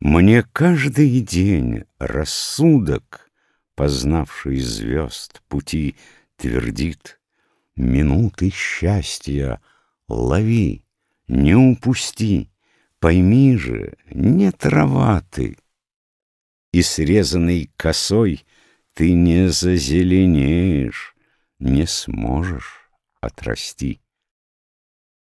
Мне каждый день рассудок, Познавший звезд пути, твердит, Минуты счастья лови, не упусти, Пойми же, не трава ты, И срезанный косой Ты не зазеленеешь, Не сможешь отрасти.